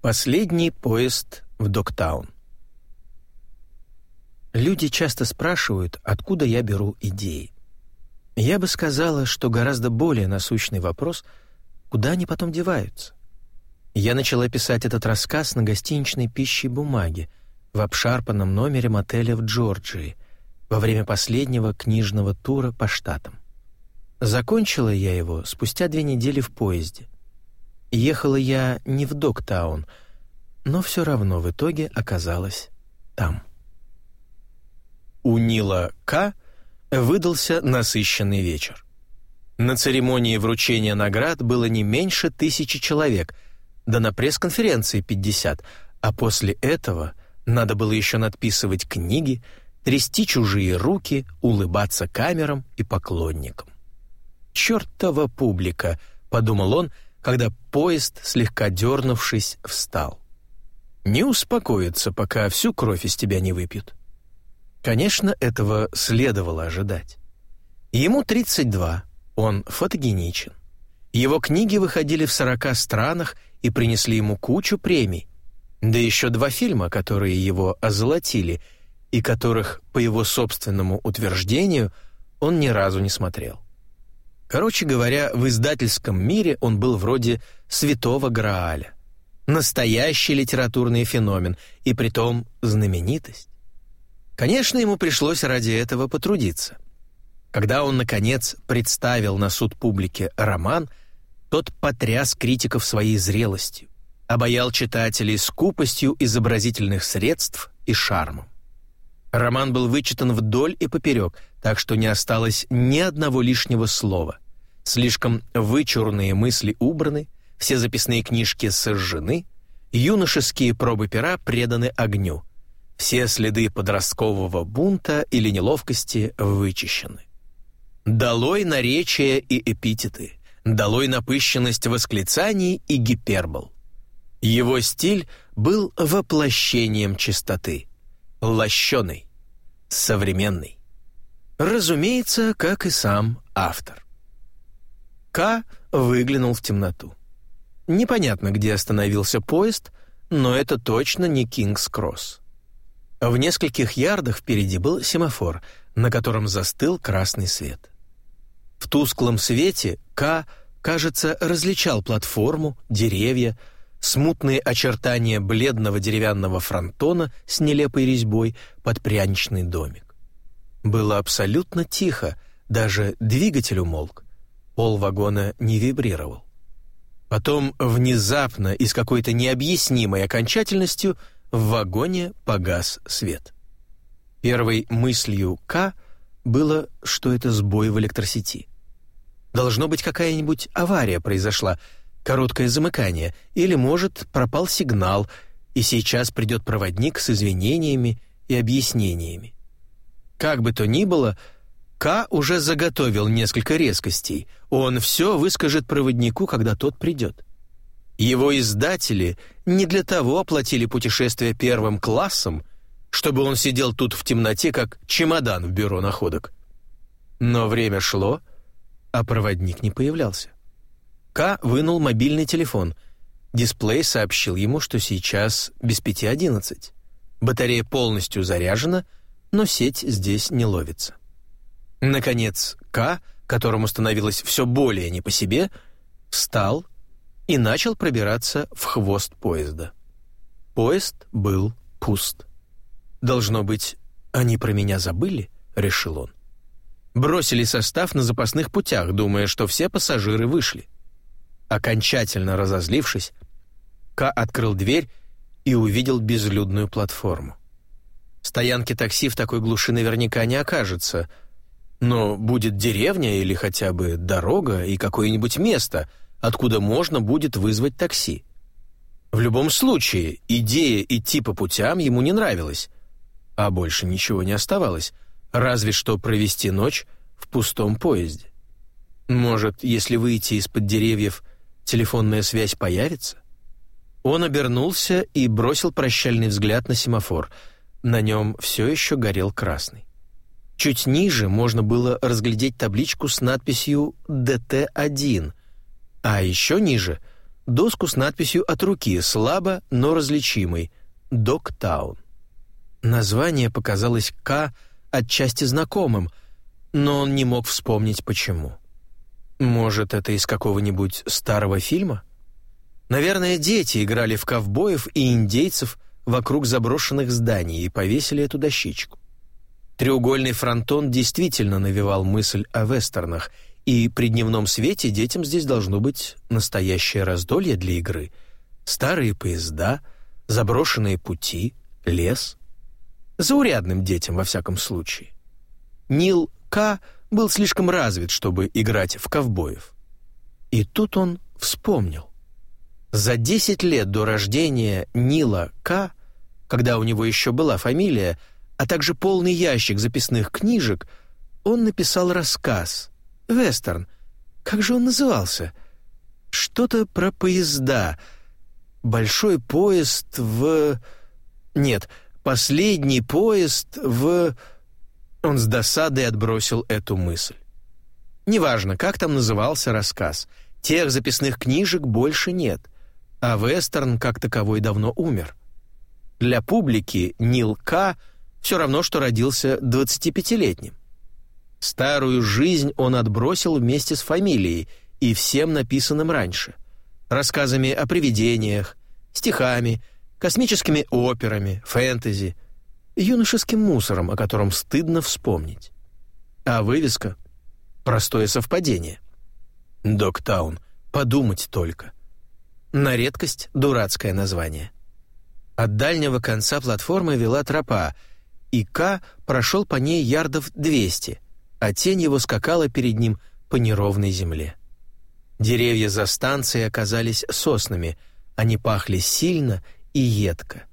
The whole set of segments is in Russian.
Последний поезд в Доктаун. Люди часто спрашивают, откуда я беру идеи. Я бы сказала, что гораздо более насущный вопрос — куда они потом деваются? Я начала писать этот рассказ на гостиничной пище бумаге в обшарпанном номере мотеля в Джорджии во время последнего книжного тура по штатам. Закончила я его спустя две недели в поезде. Ехала я не в Доктаун, но все равно в итоге оказалась там. У Нила К. выдался насыщенный вечер. На церемонии вручения наград было не меньше тысячи человек, да на пресс-конференции 50, а после этого надо было еще надписывать книги, трясти чужие руки, улыбаться камерам и поклонникам. «Чертова публика!» — подумал он — когда поезд, слегка дернувшись, встал. «Не успокоится, пока всю кровь из тебя не выпьют». Конечно, этого следовало ожидать. Ему 32, он фотогеничен. Его книги выходили в 40 странах и принесли ему кучу премий. Да еще два фильма, которые его озолотили и которых, по его собственному утверждению, он ни разу не смотрел. Короче говоря, в издательском мире он был вроде святого Грааля. Настоящий литературный феномен, и притом знаменитость. Конечно, ему пришлось ради этого потрудиться. Когда он, наконец, представил на суд публике роман, тот потряс критиков своей зрелостью, обаял читателей скупостью изобразительных средств и шармом. Роман был вычитан вдоль и поперек, так что не осталось ни одного лишнего слова. Слишком вычурные мысли убраны, все записные книжки сожжены, юношеские пробы пера преданы огню. Все следы подросткового бунта или неловкости вычищены. Долой наречия и эпитеты, долой напыщенность восклицаний и гипербол. Его стиль был воплощением чистоты, лощеный, современный. Разумеется, как и сам автор. К выглянул в темноту. Непонятно, где остановился поезд, но это точно не Кингс-Кросс. В нескольких ярдах впереди был семафор, на котором застыл красный свет. В тусклом свете К, кажется, различал платформу, деревья, смутные очертания бледного деревянного фронтона с нелепой резьбой под пряничный домик. Было абсолютно тихо, даже двигатель умолк. Пол вагона не вибрировал. Потом внезапно и с какой-то необъяснимой окончательностью в вагоне погас свет. Первой мыслью К было, что это сбой в электросети. Должно быть, какая-нибудь авария произошла, короткое замыкание, или, может, пропал сигнал, и сейчас придет проводник с извинениями и объяснениями. Как бы то ни было, к уже заготовил несколько резкостей. Он все выскажет проводнику, когда тот придет. Его издатели не для того оплатили путешествие первым классом, чтобы он сидел тут в темноте, как чемодан в бюро находок. Но время шло, а проводник не появлялся. К вынул мобильный телефон. Дисплей сообщил ему, что сейчас без пяти одиннадцать. Батарея полностью заряжена, но сеть здесь не ловится. Наконец, К, которому становилось все более не по себе, встал и начал пробираться в хвост поезда. Поезд был пуст. «Должно быть, они про меня забыли?» — решил он. Бросили состав на запасных путях, думая, что все пассажиры вышли. Окончательно разозлившись, К открыл дверь и увидел безлюдную платформу. Стоянки такси в такой глуши наверняка не окажется — но будет деревня или хотя бы дорога и какое-нибудь место, откуда можно будет вызвать такси. В любом случае, идея идти по путям ему не нравилась, а больше ничего не оставалось, разве что провести ночь в пустом поезде. Может, если выйти из-под деревьев, телефонная связь появится? Он обернулся и бросил прощальный взгляд на семафор. На нем все еще горел красный. Чуть ниже можно было разглядеть табличку с надписью «ДТ-1», а еще ниже доску с надписью от руки, слабо, но различимой «Доктаун». Название показалось К отчасти знакомым, но он не мог вспомнить почему. Может, это из какого-нибудь старого фильма? Наверное, дети играли в ковбоев и индейцев вокруг заброшенных зданий и повесили эту дощечку. Треугольный фронтон действительно навевал мысль о вестернах, и при дневном свете детям здесь должно быть настоящее раздолье для игры. Старые поезда, заброшенные пути, лес. Заурядным детям, во всяком случае. Нил К. был слишком развит, чтобы играть в ковбоев. И тут он вспомнил. За 10 лет до рождения Нила К., когда у него еще была фамилия, а также полный ящик записных книжек, он написал рассказ, вестерн. Как же он назывался? Что-то про поезда. Большой поезд в... Нет, последний поезд в... Он с досадой отбросил эту мысль. Неважно, как там назывался рассказ. Тех записных книжек больше нет, а вестерн как таковой давно умер. Для публики Нил К. все равно, что родился 25-летним. Старую жизнь он отбросил вместе с фамилией и всем написанным раньше. Рассказами о привидениях, стихами, космическими операми, фэнтези, юношеским мусором, о котором стыдно вспомнить. А вывеска — простое совпадение. Доктаун, подумать только. На редкость дурацкое название. От дальнего конца платформы вела тропа, и К прошел по ней ярдов 200 — а тень его скакала перед ним по неровной земле. Деревья за станцией оказались соснами, они пахли сильно и едко.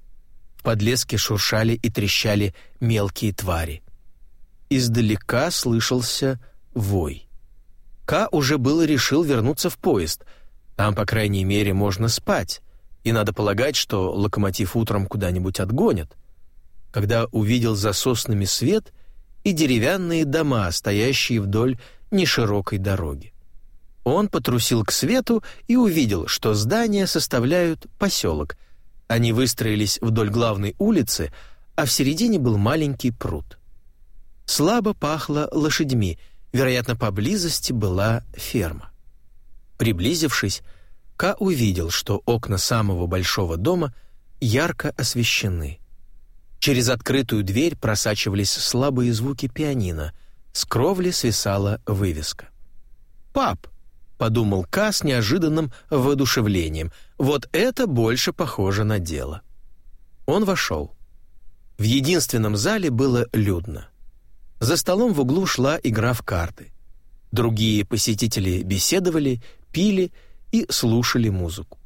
В подлеске шуршали и трещали мелкие твари. Издалека слышался вой. Ка уже было решил вернуться в поезд. Там, по крайней мере, можно спать, и надо полагать, что локомотив утром куда-нибудь отгонят. Когда увидел за соснами свет — и деревянные дома, стоящие вдоль неширокой дороги. Он потрусил к свету и увидел, что здания составляют поселок. Они выстроились вдоль главной улицы, а в середине был маленький пруд. Слабо пахло лошадьми, вероятно, поблизости была ферма. Приблизившись, Ка увидел, что окна самого большого дома ярко освещены. Через открытую дверь просачивались слабые звуки пианино. С кровли свисала вывеска. «Пап!» — подумал Ка с неожиданным воодушевлением. «Вот это больше похоже на дело». Он вошел. В единственном зале было людно. За столом в углу шла игра в карты. Другие посетители беседовали, пили и слушали музыку.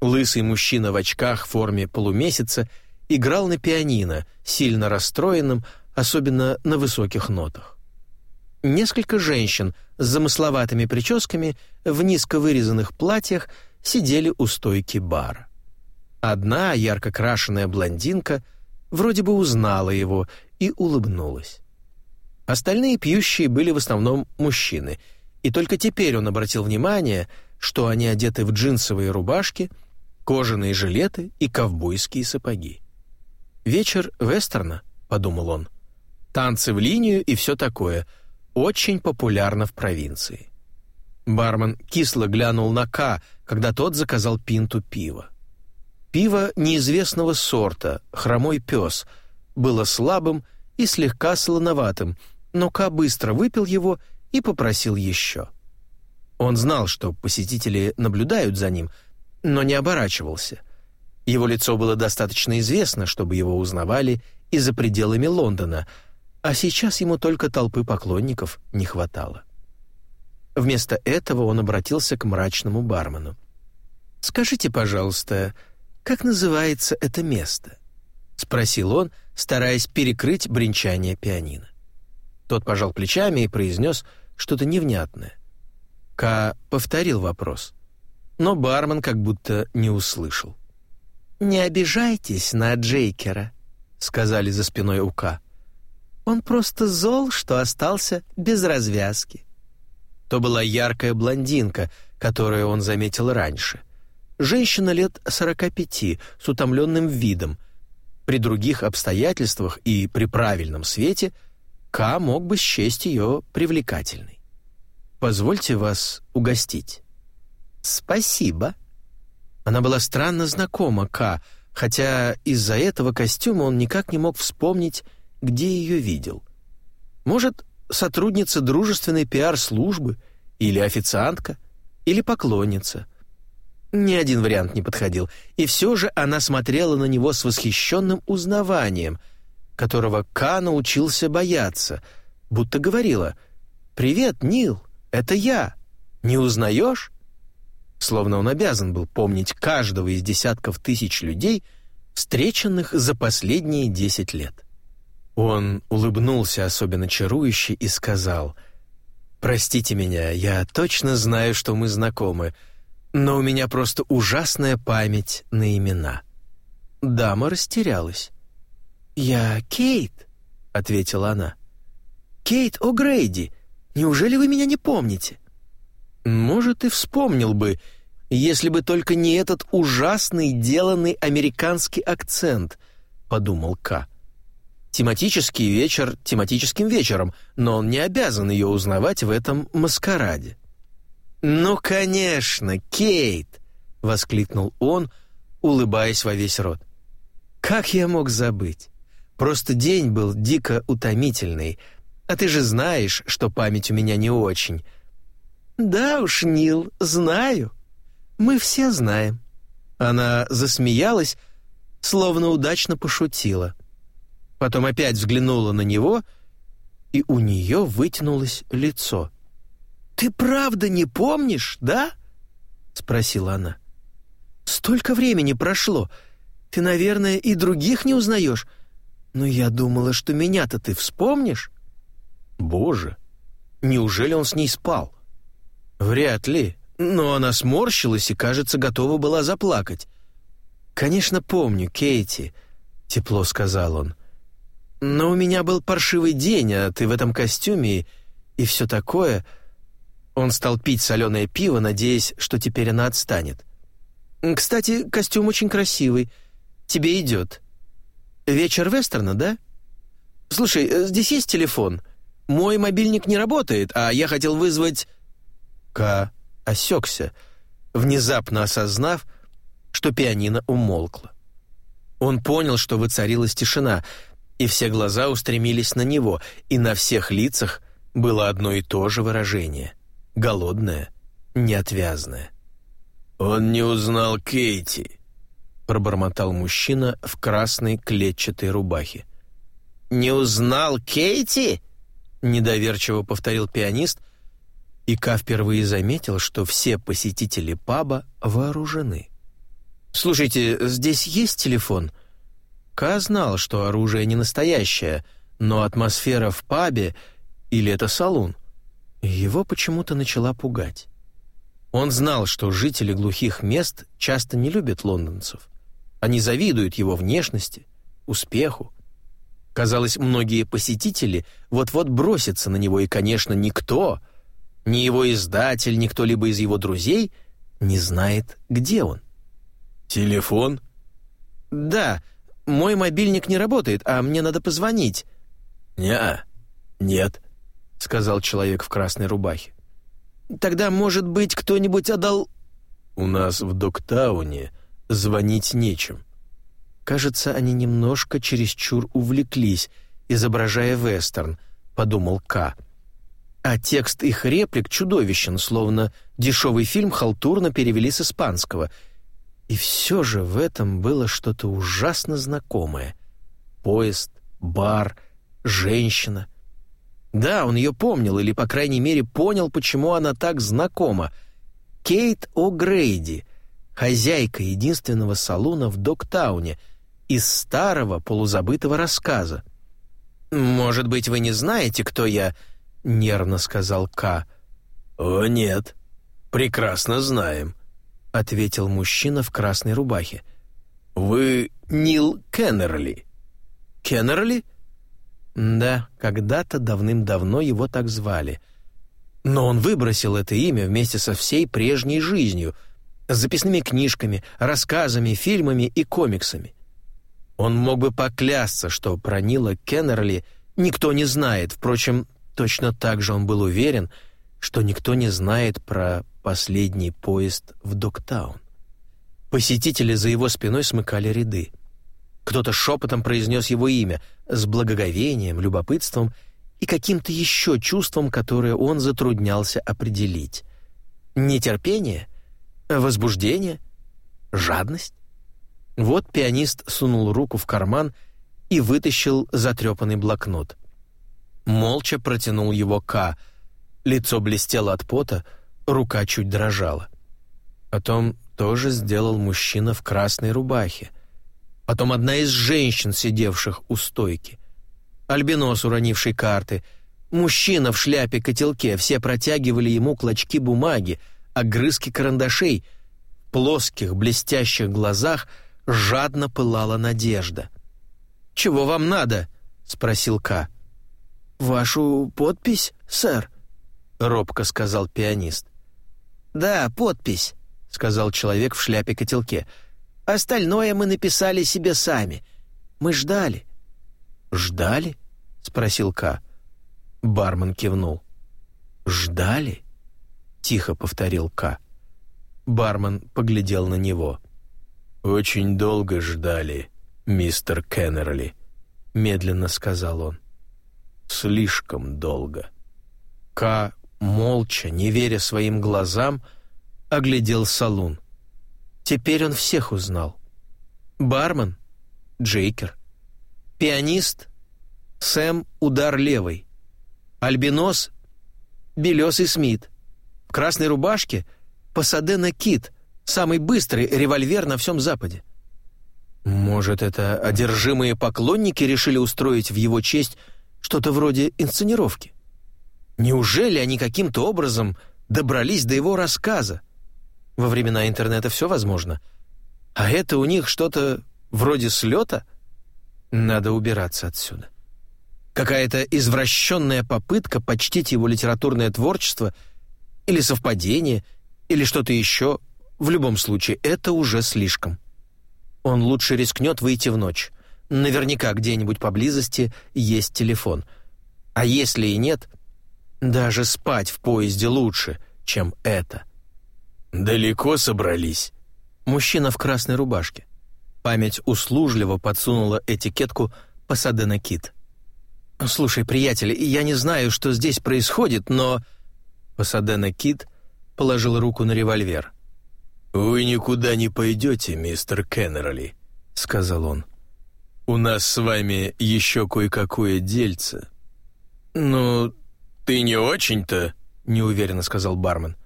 Лысый мужчина в очках в форме полумесяца — играл на пианино, сильно расстроенным, особенно на высоких нотах. Несколько женщин с замысловатыми прическами в низко вырезанных платьях сидели у стойки бара. Одна ярко крашеная блондинка вроде бы узнала его и улыбнулась. Остальные пьющие были в основном мужчины, и только теперь он обратил внимание, что они одеты в джинсовые рубашки, кожаные жилеты и ковбойские сапоги. «Вечер вестерна», — подумал он. «Танцы в линию и все такое. Очень популярно в провинции». Бармен кисло глянул на К, когда тот заказал пинту пива. Пиво неизвестного сорта, хромой пес, было слабым и слегка солоноватым, но К быстро выпил его и попросил еще. Он знал, что посетители наблюдают за ним, но не оборачивался — его лицо было достаточно известно, чтобы его узнавали и за пределами Лондона, а сейчас ему только толпы поклонников не хватало. Вместо этого он обратился к мрачному бармену. «Скажите, пожалуйста, как называется это место?» — спросил он, стараясь перекрыть бренчание пианино. Тот пожал плечами и произнес что-то невнятное. Ка повторил вопрос, но бармен как будто не услышал. «Не обижайтесь на Джейкера», — сказали за спиной Ука. «Он просто зол, что остался без развязки». То была яркая блондинка, которую он заметил раньше. женщина лет 45 с утомленным видом. При других обстоятельствах и при правильном свете К мог бы счесть ее привлекательной. «Позвольте вас угостить». «Спасибо». Она была странно знакома К, хотя из-за этого костюма он никак не мог вспомнить, где ее видел. Может, сотрудница дружественной пиар-службы или официантка, или поклонница. Ни один вариант не подходил, и все же она смотрела на него с восхищенным узнаванием, которого Ка научился бояться, будто говорила «Привет, Нил, это я. Не узнаешь?» Словно он обязан был помнить каждого из десятков тысяч людей, встреченных за последние десять лет. Он улыбнулся особенно чарующе и сказал «Простите меня, я точно знаю, что мы знакомы, но у меня просто ужасная память на имена». Дама растерялась. «Я Кейт», — ответила она. «Кейт О'Грейди. Неужели вы меня не помните?» «Может, и вспомнил бы, если бы только не этот ужасный деланный американский акцент», — подумал Ка. Тематический вечер тематическим вечером, но он не обязан ее узнавать в этом маскараде. «Ну, конечно, Кейт!» — воскликнул он, улыбаясь во весь рот. «Как я мог забыть? Просто день был дико утомительный, а ты же знаешь, что память у меня не очень». «Да уж, Нил, знаю. Мы все знаем». Она засмеялась, словно удачно пошутила потом опять взглянула на него, и у нее вытянулось лицо. «Ты правда не помнишь, да?» — спросила она. «Столько времени прошло. Ты, наверное, и других не узнаешь. Но я думала, что меня-то ты вспомнишь?» «Боже, неужели он с ней спал?» «Вряд ли, но она сморщилась и, кажется, готова была заплакать». «Конечно, помню, Кейти», — тепло сказал он. Но у меня был паршивый день, а ты в этом костюме и все такое. Он стал пить соленое пиво, надеясь, что теперь она отстанет. Кстати, костюм очень красивый. Тебе идет. Вечер вестерна, да? Слушай, э, здесь есть телефон. Мой мобильник не работает, а я хотел вызвать... Ка осекся, внезапно осознав, что пианино умолкло. Он понял, что воцарилась тишина — и все глаза устремились на него, и на всех лицах было одно и то же выражение — голодное, неотвязное. «Он не узнал Кейти», — пробормотал мужчина в красной клетчатой рубахе. «Не узнал Кейти?» — недоверчиво повторил пианист, и Ка впервые заметил, что все посетители паба вооружены. «Слушайте, здесь есть телефон?» Ка знал, что оружие не настоящее, но атмосфера в пабе или это салун его почему-то начала пугать. Он знал, что жители глухих мест часто не любят лондонцев. Они завидуют его внешности, успеху. Казалось, многие посетители вот-вот бросятся на него, и, конечно, никто, ни его издатель, ни кто-либо из его друзей не знает, где он. «Телефон?» «Да, мой мобильник не работает, а мне надо позвонить». «Не, нет», — сказал человек в красной рубахе. «Тогда, может быть, кто-нибудь отдал...» «У нас в Доктауне звонить нечем». «Кажется, они немножко чересчур увлеклись, изображая вестерн», — подумал К. А текст их реплик чудовищен, словно дешевый фильм халтурно перевели с испанского — и все же в этом было что-то ужасно знакомое. Поезд, бар, женщина. Да, он ее помнил, или, по крайней мере, понял, почему она так знакома. Кейт О'Грейди, хозяйка единственного салуна в Доктауне, из старого полузабытого рассказа. «Может быть, вы не знаете, кто я?» — нервно сказал К. «О, нет, прекрасно знаем», — ответил мужчина в красной рубахе. «Вы Нил Кеннерли». «Кеннерли?» Да, когда-то давным-давно его так звали. Но он выбросил это имя вместе со всей прежней жизнью, с записными книжками, рассказами, фильмами и комиксами. Он мог бы поклясться, что про Нила Кеннерли никто не знает, впрочем, точно так же он был уверен, что никто не знает про последний поезд в Доктаун. Посетители за его спиной смыкали ряды. Кто-то шепотом произнес его имя с благоговением, любопытством и каким-то еще чувством, которое он затруднялся определить. Нетерпение? Возбуждение? Жадность? Вот пианист сунул руку в карман и вытащил затрепанный блокнот. Молча протянул его К. Лицо блестело от пота, рука чуть дрожала. Потом тоже сделал мужчина в красной рубахе. Потом одна из женщин, сидевших у стойки. Альбинос, уронивший карты. Мужчина в шляпе-котелке. Все протягивали ему клочки бумаги, огрызки карандашей. В плоских, блестящих глазах жадно пылала надежда. «Чего вам надо?» — спросил Ка. «Вашу подпись, сэр?» — робко сказал пианист. «Да, подпись», — сказал человек в шляпе-котелке. «Остальное мы написали себе сами. Мы ждали». «Ждали?» — спросил Ка. Бармен кивнул. «Ждали?» — тихо повторил Ка. Бармен поглядел на него. «Очень долго ждали, мистер Кеннерли», — медленно сказал он. «Слишком долго». Ка, молча, не веря своим глазам, оглядел салун. Теперь он всех узнал. Бармен — Джейкер. Пианист — Сэм «Удар левой». Альбинос — Белесый Смит. В красной рубашке — Пасадена Кит, самый быстрый револьвер на всем Западе. Может, это одержимые поклонники решили устроить в его честь что-то вроде инсценировки? Неужели они каким-то образом добрались до его рассказа? Во времена интернета все возможно. А это у них что-то вроде слета? Надо убираться отсюда. Какая-то извращенная попытка почтить его литературное творчество или совпадение, или что-то еще. В любом случае, это уже слишком. Он лучше рискнет выйти в ночь. Наверняка где-нибудь поблизости есть телефон. А если и нет, даже спать в поезде лучше, чем это. «Далеко собрались?» Мужчина в красной рубашке. Память услужливо подсунула этикетку «Пасадена Кит». «Слушай, приятель, я не знаю, что здесь происходит, но...» Пасадена Кит положил руку на револьвер. «Вы никуда не пойдете, мистер Кеннерли», — сказал он. «У нас с вами еще кое-какое дельце». «Ну, ты не очень-то», — неуверенно сказал бармен.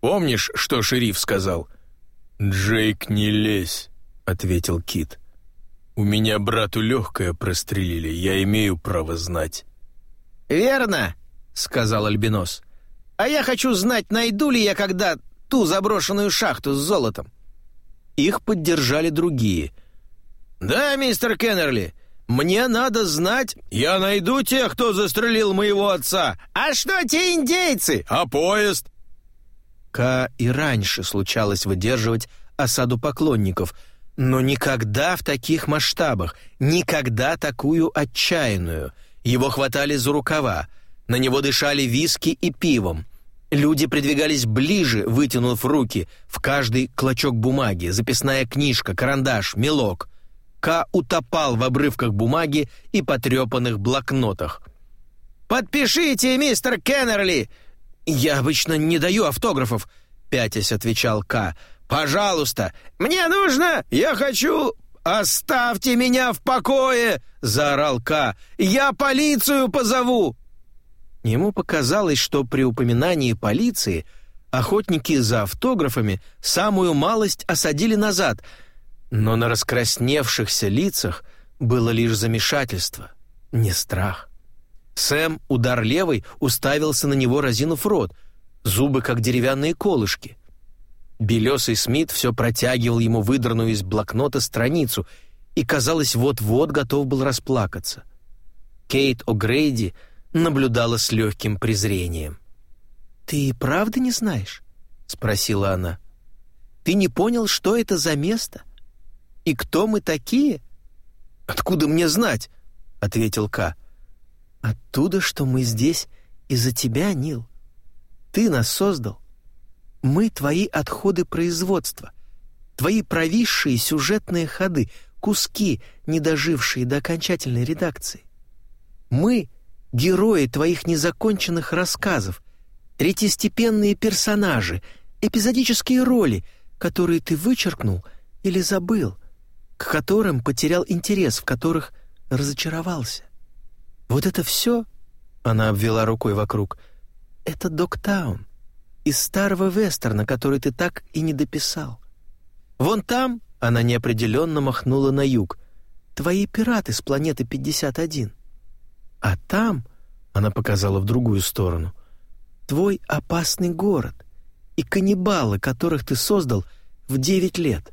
«Помнишь, что шериф сказал?» «Джейк, не лезь», — ответил Кит. «У меня брату легкое прострелили, я имею право знать». «Верно», — сказал Альбинос. «А я хочу знать, найду ли я когда ту заброшенную шахту с золотом». Их поддержали другие. «Да, мистер Кеннерли, мне надо знать...» «Я найду тех, кто застрелил моего отца!» «А что те индейцы?» «А поезд?» К и раньше случалось выдерживать осаду поклонников, но никогда в таких масштабах, никогда такую отчаянную. Его хватали за рукава, на него дышали виски и пивом. Люди придвигались ближе, вытянув руки, в каждый клочок бумаги, записная книжка, карандаш, мелок. К утопал в обрывках бумаги и потрепанных блокнотах. «Подпишите, мистер Кеннерли!» «Я обычно не даю автографов», — пятясь отвечал К. «Пожалуйста, мне нужно, я хочу...» «Оставьте меня в покое!» — заорал К. «Я полицию позову!» Ему показалось, что при упоминании полиции охотники за автографами самую малость осадили назад, но на раскрасневшихся лицах было лишь замешательство, не страх. Сэм, удар левой, уставился на него, разинув рот, зубы как деревянные колышки. Белесый Смит все протягивал ему выдранную из блокнота страницу и, казалось, вот-вот готов был расплакаться. Кейт О'Грейди — наблюдала с легким презрением. «Ты правда не знаешь?» — спросила она. Ты не понял, что это за место? И кто мы такие?» «Откуда мне знать?» — ответил Ка. «Оттуда, что мы здесь из-за тебя, Нил. Ты нас создал. Мы твои отходы производства, твои провисшие сюжетные ходы, куски, не дожившие до окончательной редакции. Мы — герои твоих незаконченных рассказов, третьестепенные персонажи, эпизодические роли, которые ты вычеркнул или забыл, к которым потерял интерес, в которых разочаровался. Вот это все, — она обвела рукой вокруг, — это Доктаун из старого вестерна, который ты так и не дописал. Вон там, — она неопределенно махнула на юг, — твои пираты с планеты 51. А там, — она показала в другую сторону, — твой опасный город и каннибалы, которых ты создал в девять лет.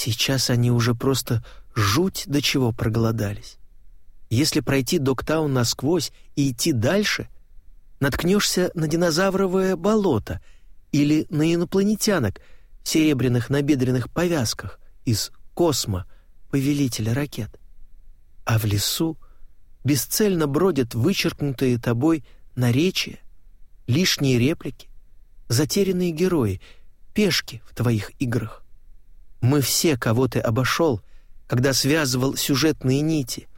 Сейчас они уже просто жуть до чего проголодались. Если пройти Доктаун насквозь и идти дальше, наткнешься на динозавровое болото или на инопланетянок в серебряных набедренных повязках из космо, повелителя ракет. А в лесу бесцельно бродят вычеркнутые тобой наречия, лишние реплики, затерянные герои, пешки в твоих играх. Мы все, кого ты обошел, когда связывал сюжетные нити.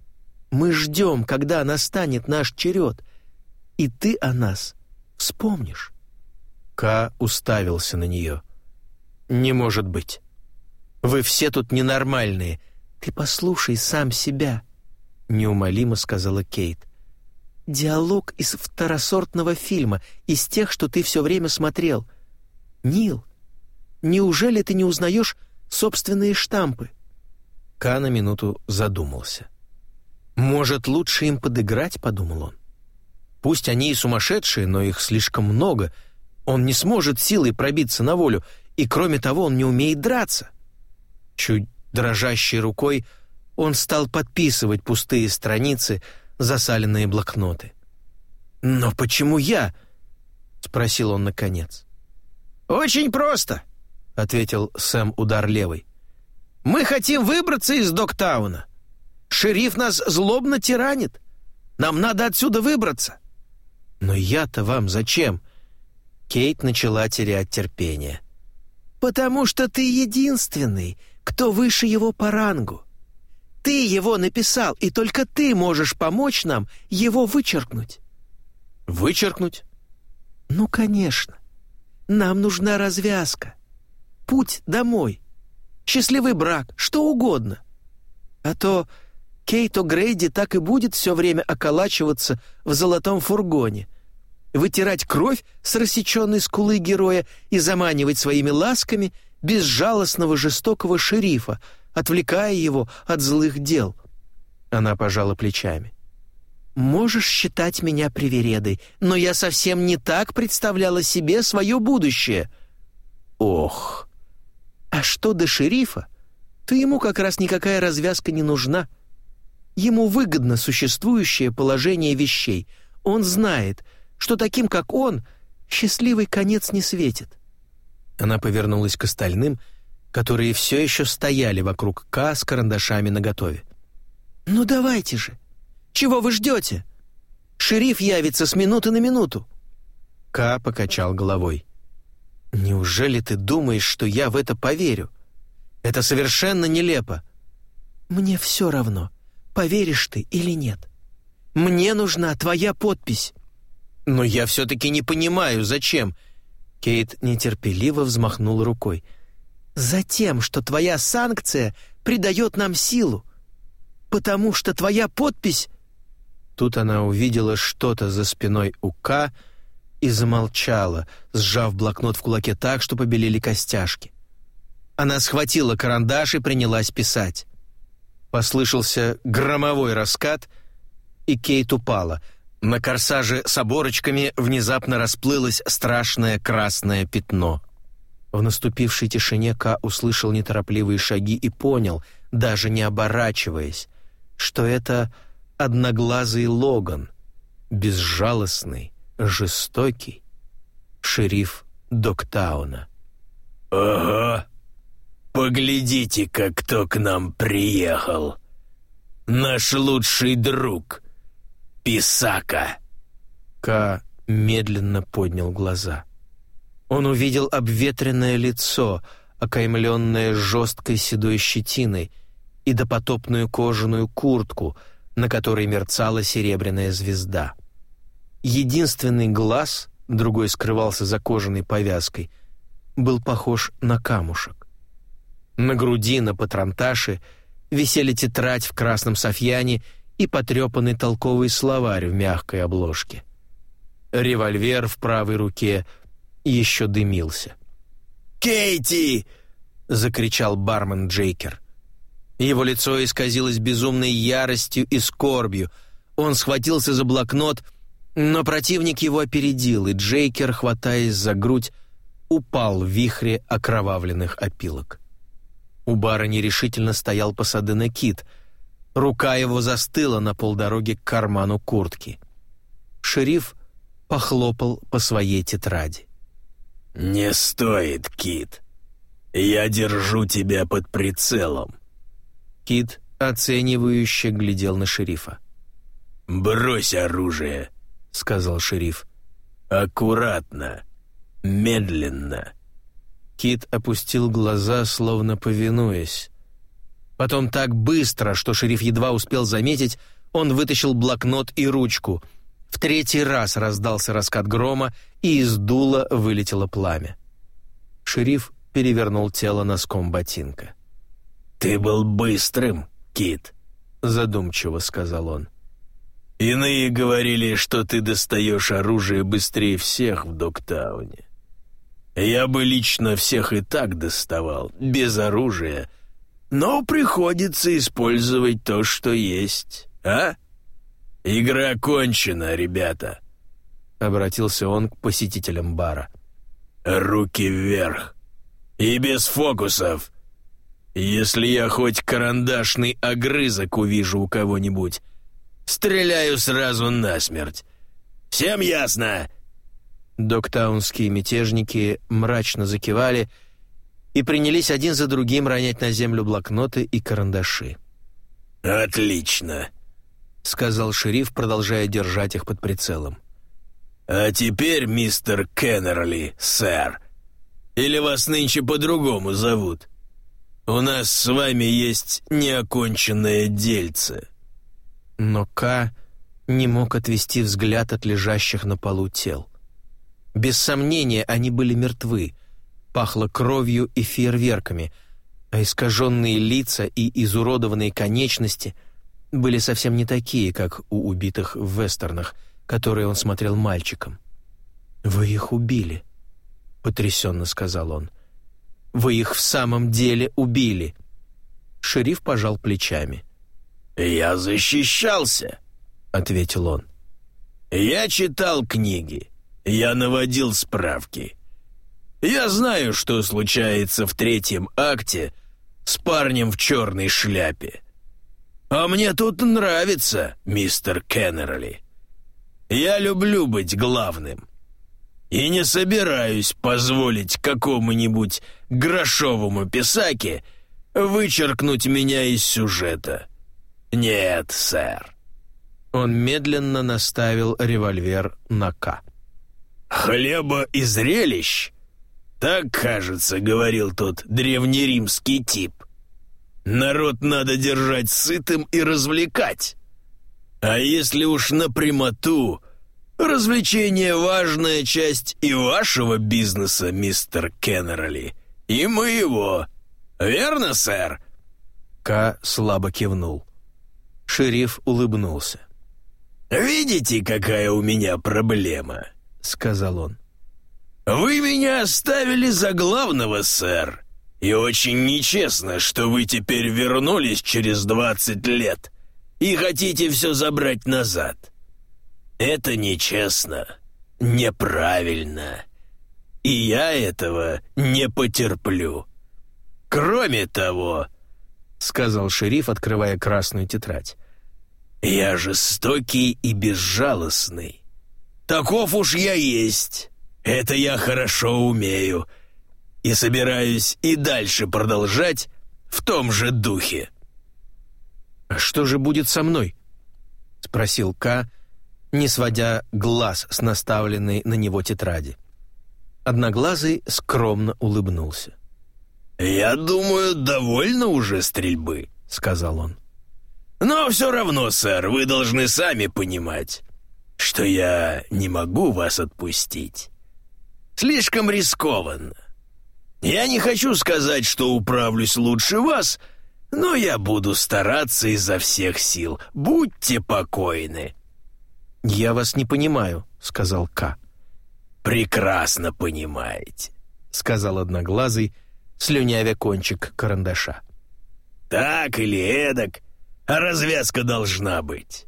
Мы ждем, когда настанет наш черед, и ты о нас вспомнишь». Ка уставился на нее. «Не может быть. Вы все тут ненормальные. Ты послушай сам себя», — неумолимо сказала Кейт. «Диалог из второсортного фильма, из тех, что ты все время смотрел. Нил, неужели ты не узнаешь собственные штампы?» Ка на минуту задумался. «Может, лучше им подыграть?» — подумал он. «Пусть они и сумасшедшие, но их слишком много. Он не сможет силой пробиться на волю, и, кроме того, он не умеет драться». Чуть дрожащей рукой он стал подписывать пустые страницы, засаленные блокноты. «Но почему я?» — спросил он наконец. «Очень просто», — ответил Сэм удар левой. «Мы хотим выбраться из Доктауна. Шериф нас злобно тиранит. Нам надо отсюда выбраться». «Но я-то вам зачем?» Кейт начала терять терпение. «Потому что ты единственный, кто выше его по рангу. Ты его написал, и только ты можешь помочь нам его вычеркнуть». «Вычеркнуть?» «Ну, конечно. Нам нужна развязка. Путь домой. Счастливый брак, что угодно. А то Кейто Грейди так и будет все время околачиваться в золотом фургоне, вытирать кровь с рассеченной скулы героя и заманивать своими ласками безжалостного жестокого шерифа, отвлекая его от злых дел. Она пожала плечами. «Можешь считать меня привередой, но я совсем не так представляла себе свое будущее». «Ох!» «А что до шерифа, то ему как раз никакая развязка не нужна. Ему выгодно существующее положение вещей. Он знает, что таким, как он, счастливый конец не светит». Она повернулась к остальным, которые все еще стояли вокруг К с карандашами наготове. «Ну давайте же! Чего вы ждете? Шериф явится с минуты на минуту!» К покачал головой. «Неужели ты думаешь, что я в это поверю? Это совершенно нелепо!» «Мне все равно, поверишь ты или нет. Мне нужна твоя подпись». «Но я все-таки не понимаю, зачем...» Кейт нетерпеливо взмахнул рукой. «Затем, что твоя санкция придает нам силу. Потому что твоя подпись...» Тут она увидела что-то за спиной у К и замолчала, сжав блокнот в кулаке так, что побелели костяшки. Она схватила карандаш и принялась писать. Послышался громовой раскат, и Кейт упала — на корсаже с оборочками внезапно расплылось страшное красное пятно. В наступившей тишине Ка услышал неторопливые шаги и понял, даже не оборачиваясь, что это одноглазый Логан, безжалостный, жестокий, шериф Доктауна. «Ага. Поглядите-ка, кто к нам приехал. Наш лучший друг, Писака». Ка медленно поднял глаза. Он увидел обветренное лицо, окаймленное жесткой седой щетиной, и допотопную кожаную куртку, на которой мерцала серебряная звезда. Единственный глаз, другой скрывался за кожаной повязкой, был похож на камушек. На груди, на патронташе висели тетрадь в красном софьяне и потрепанный толковый словарь в мягкой обложке. Револьвер в правой руке еще дымился. «Кейти!» — закричал бармен Джейкер. Его лицо исказилось безумной яростью и скорбью. Он схватился за блокнот, но противник его опередил, и Джейкер, хватаясь за грудь, упал в вихре окровавленных опилок. У бара нерешительно стоял посадный кит. Рука его застыла на полдороге к карману куртки. Шериф похлопал по своей тетради. «Не стоит, Кит. Я держу тебя под прицелом. Кит оценивающе глядел на шерифа. «Брось оружие», — сказал шериф. «Аккуратно, медленно». Кит опустил глаза, словно повинуясь. Потом так быстро, что шериф едва успел заметить, он вытащил блокнот и ручку. В третий раз раздался раскат грома, и из дула вылетело пламя. Шериф перевернул тело носком ботинка. «Ты был быстрым, Кит», — задумчиво сказал он. «Иные говорили, что ты достаешь оружие быстрее всех в Доктауне. Я бы лично всех и так доставал, без оружия, но приходится использовать то, что есть, а? Игра кончена, ребята», — обратился он к посетителям бара. «Руки вверх и без фокусов». Если я хоть карандашный огрызок увижу у кого-нибудь, стреляю сразу насмерть. Всем ясно?» Доктаунские мятежники мрачно закивали и принялись один за другим ронять на землю блокноты и карандаши. «Отлично», — сказал шериф, продолжая держать их под прицелом. «А теперь, мистер Кеннерли, сэр, или вас нынче по-другому зовут?» У нас с вами есть неоконченное дельце». Но К не мог отвести взгляд от лежащих на полу тел. Без сомнения, они были мертвы, пахло кровью и фейерверками, а искаженные лица и изуродованные конечности были совсем не такие, как у убитых в вестернах, которые он смотрел мальчиком. «Вы их убили», — потрясенно сказал он. — вы их в самом деле убили». Шериф пожал плечами. «Я защищался», — ответил он. «Я читал книги, я наводил справки. Я знаю, что случается в третьем акте с парнем в черной шляпе. А мне тут нравится, мистер Кеннерли. Я люблю быть главным и не собираюсь позволить какому-нибудь грошовому писаке вычеркнуть меня из сюжета. Нет, сэр». Он медленно наставил револьвер на К. «Хлеба и зрелищ?» Так, кажется, говорил тот древнеримский тип. Народ надо держать сытым и развлекать. А если уж на прямоту, Развлечение — важная часть и вашего бизнеса, мистер Кеннерли, и моего. Верно, сэр?» К слабо кивнул. Шериф улыбнулся. «Видите, какая у меня проблема?» — сказал он. «Вы меня оставили за главного, сэр, и очень нечестно, что вы теперь вернулись через двадцать лет и хотите все забрать назад. Это нечестно, неправильно. И я этого не потерплю. Кроме того, сказал шериф, открывая красную тетрадь. Я жестокий и безжалостный. Таков уж я есть. Это я хорошо умею. и собираюсь и дальше продолжать в том же духе». «А что же будет со мной?» — спросил К, не сводя глаз с наставленной на него тетради. Одноглазый скромно улыбнулся. «Я думаю, довольно уже стрельбы», — сказал он. «Но все равно, сэр, вы должны сами понимать, что я не могу вас отпустить. Слишком рискованно. Я не хочу сказать, что управлюсь лучше вас, но я буду стараться изо всех сил. Будьте покойны». «Я вас не понимаю», — сказал К. «Прекрасно понимаете», — сказал Одноглазый, слюнявя кончик карандаша. «Так или эдак, а развязка должна быть.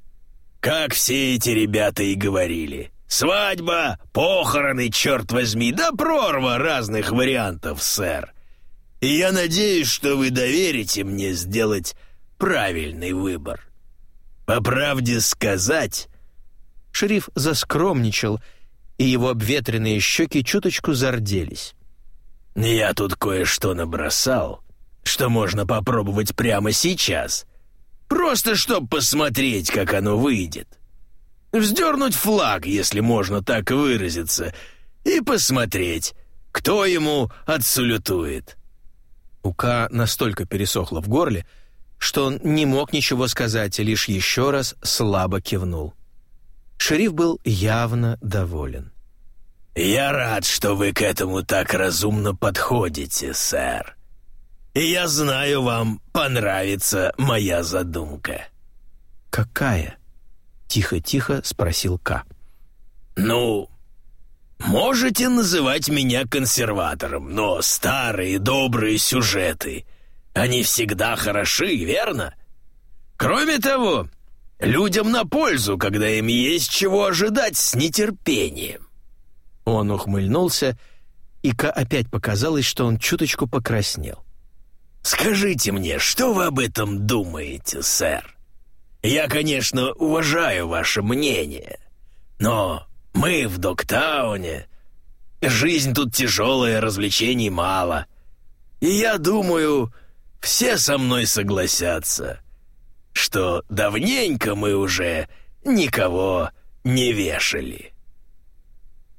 Как все эти ребята и говорили. Свадьба, похороны, черт возьми, да прорва разных вариантов, сэр. И я надеюсь, что вы доверите мне сделать правильный выбор. По правде сказать, Шериф заскромничал, и его обветренные щеки чуточку зарделись. «Я тут кое-что набросал, что можно попробовать прямо сейчас, просто чтобы посмотреть, как оно выйдет. Вздернуть флаг, если можно так выразиться, и посмотреть, кто ему отсалютует». У Ка настолько пересохло в горле, что он не мог ничего сказать и лишь еще раз слабо кивнул. Шериф был явно доволен. «Я рад, что вы к этому так разумно подходите, сэр. И я знаю, вам понравится моя задумка». «Какая?» — тихо-тихо спросил К. «Ну, можете называть меня консерватором, но старые добрые сюжеты, они всегда хороши, верно? Кроме того, Людям на пользу, когда им есть чего ожидать с нетерпением». Он ухмыльнулся, и Ка опять показалось, что он чуточку покраснел. «Скажите мне, что вы об этом думаете, сэр? Я, конечно, уважаю ваше мнение, но мы в Доктауне. Жизнь тут тяжелая, развлечений мало. И я думаю, все со мной согласятся что давненько мы уже никого не вешали.